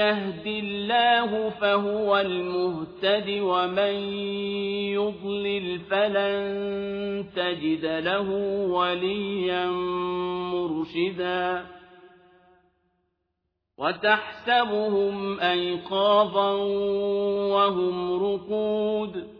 يهد الله فهو المهتد ومن يضلل فلن تجد له وليا مرشدا. وتحسبهم أيقاظا وهم رقود.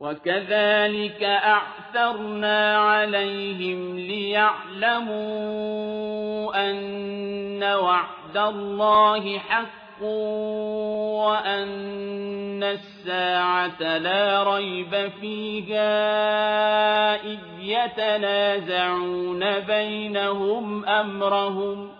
وكذلك أعثرنا عليهم ليعلموا أن وعد الله حق وأن الساعة لا ريب فيها إذ يتنازعون بينهم أمرهم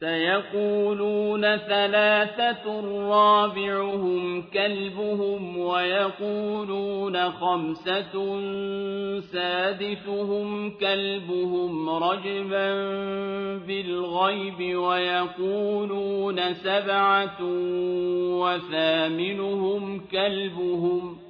سيقولون ثلاثة رابعهم كلبهم ويقولون خمسة سادسهم كلبهم رجبا بالغيب ويقولون سبعة وثامنهم كلبهم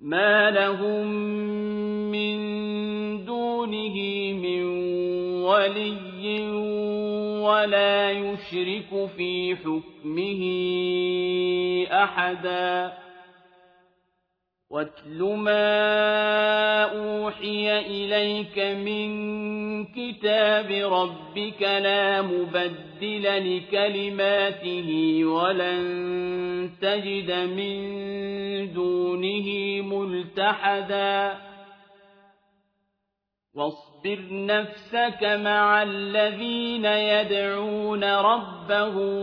ما لهم من دونه من ولي ولا يشرك في حكمه أحدا واتل ما أوحي إليك من كتاب ربك لا مبدل لكلماته ولن تجد من دونه ملتحدا. واصبر نفسك مع الذين يدعون ربهم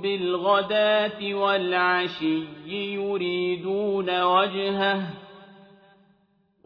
بالغداة والعشي يريدون وجهه.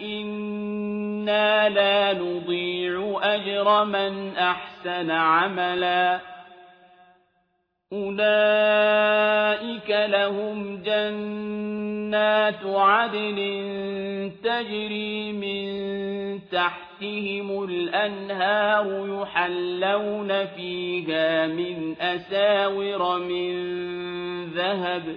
إنا لا نضيع أجر من أحسن عملا. أولئك لهم جنات عدن تجري من تحتهم الأنهار يحلون فيها من أساور من ذهب.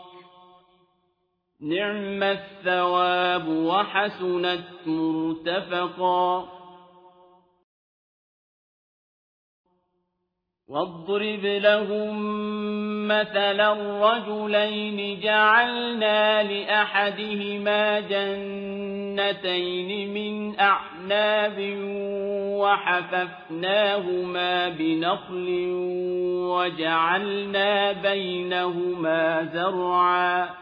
نعم الثواب وحسنت مرتفقا. واضرب لهم مثلا رجلين جعلنا لأحدهما جنتين من أعناب وحففناهما بنخل وجعلنا بينهما زرعا.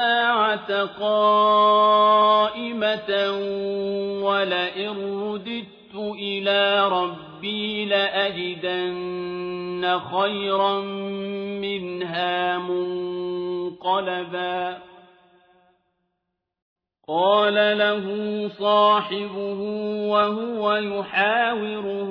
الساعة قائمة ولئن رددت إلى ربي لأجدن خيرا منها منقلبا. قال له صاحبه وهو يحاوره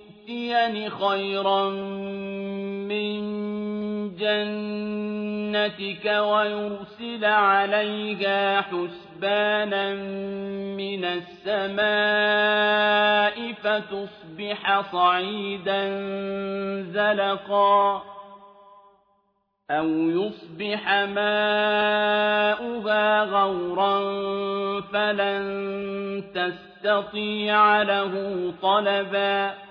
يؤتيني خيرا من جنتك ويرسل عليها حسبانا من السماء فتصبح صعيدا زلقا أو يصبح ماؤها غورا فلن تستطيع له طلبا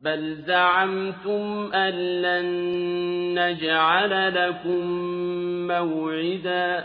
بل زعمتم أن لن نجعل لكم موعدا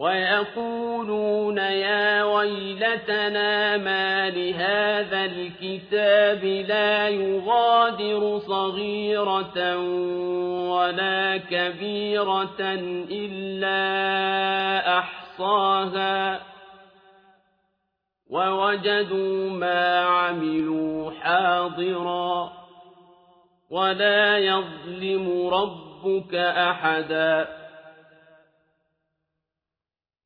ويقولون يا ويلتنا ما لهذا الكتاب لا يغادر صغيرة ولا كبيرة إلا أحصاها ووجدوا ما عملوا حاضرا ولا يظلم ربك أحداً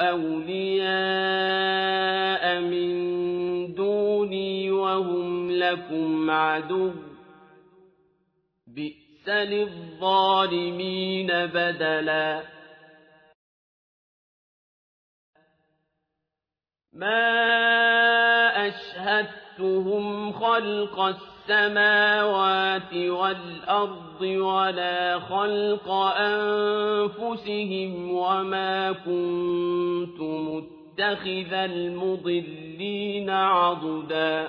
أولياء من دوني وهم لكم عدو بئس للظالمين بدلا ما أشهدتهم خلق السماوات والأرض ولا خلق أنفسهم وما كنت متخذ المضلين عضدا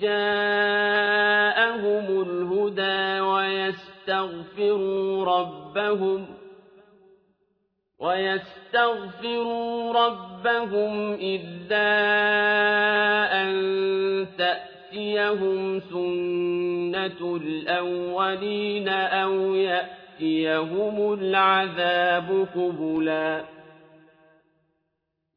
جاءهم الهدى ويستغفروا ربهم إلا أن تأتيهم سنة الأولين أو يأتيهم العذاب قبلا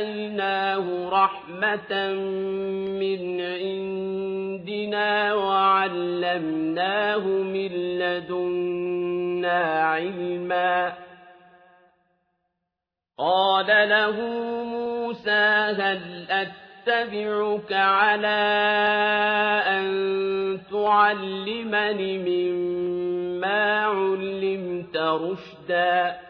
آتيناه رحمة من عندنا وعلمناه من لدنا علما قال له موسى هل أتبعك على أن تعلمني مما علمت رشدا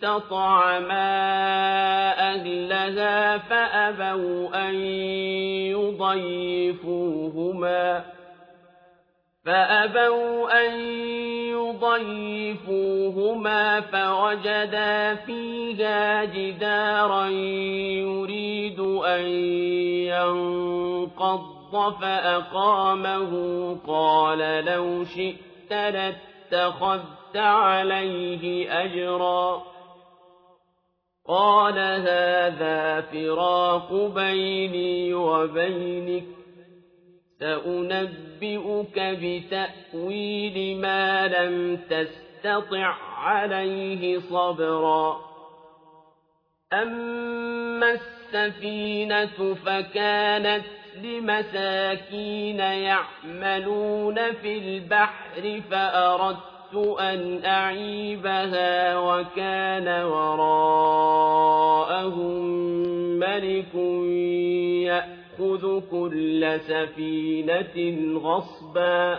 اسْتَطْعَمَا أَهْلَهَا فَأَبَوْا أَن يُضَيِّفُوهُمَا فأبوا أن يضيفوهما فوجدا فيها جدارا يريد أن ينقض فأقامه قال لو شئت لاتخذت عليه أجرا قال هذا فراق بيني وبينك سأنبئك بتأويل ما لم تستطع عليه صبرا. أما السفينة فكانت لمساكين يعملون في البحر فأردت أَرَدتُّ أَنْ أَعِيبَهَا وَكَانَ وَرَاءَهُم مَّلِكٌ يَأْخُذُ كُلَّ سَفِينَةٍ غَصْبًا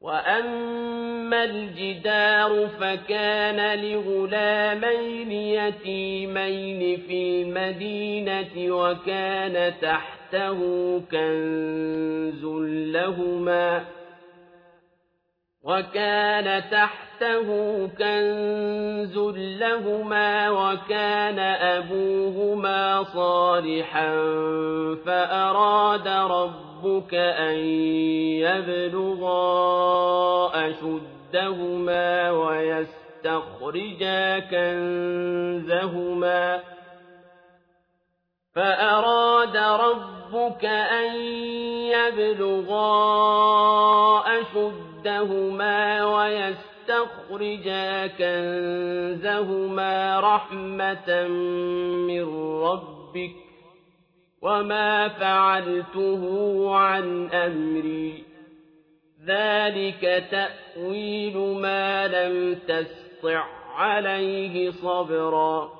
وَأَمَّا الْجِدَارُ فَكَانَ لِغُلَامَيْنِ يَتِيمَيْنِ فِي الْمَدِينَةِ وَكَانَ تَحْتَهُ كَنزٌ لَّهُمَا وَكَانَ تَحْتَهُ كَنزٌ لَّهُمَا وَكَانَ أَبُوهُمَا صَالِحًا فَأَرَادَ رَبُّكَ أَن يَبْلُغَا أَشُدَّهُمَا وَيَسْتَخْرِجَا كَنزَهُمَا فَأَرَادَ رَبُّكَ أَن يَبْلُغَا أَشُدَّهُمَا وَيَسْتَخْرِجَا كَنزَهُمَا رَحْمَةً مِّن رَّبِّكَ ۚ وَمَا فَعَلْتُهُ عَنْ أَمْرِي ۚ ذَٰلِكَ تَأْوِيلُ مَا لَمْ تَسْطِع عَّلَيْهِ صَبْرًا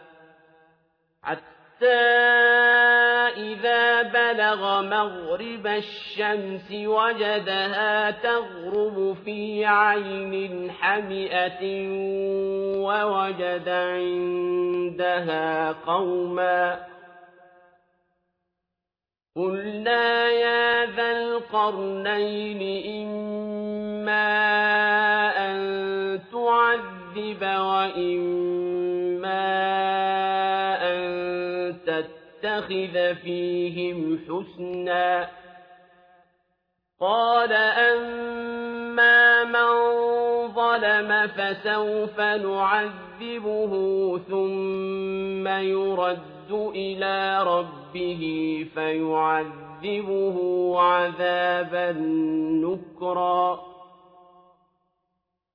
حَتَّىٰ إِذَا بَلَغَ مَغْرِبَ الشَّمْسِ وَجَدَهَا تَغْرُبُ فِي عَيْنٍ حَمِئَةٍ وَوَجَدَ عِندَهَا قَوْمًا ۗ قُلْنَا يَا ذَا الْقَرْنَيْنِ إِمَّا أَن تُعَذِّبَ وَإِمَّا تَتَّخِذَ فِيهِمْ حُسْنًا قَالَ أَمَّا مَن ظَلَمَ فَسَوْفَ نُعَذِّبُهُ ثُمَّ يُرَدُّ إِلَىٰ رَبِّهِ فَيُعَذِّبُهُ عَذَابًا نُّكْرًا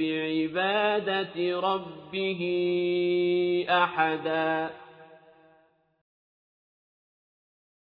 بعبادة ربه أحدا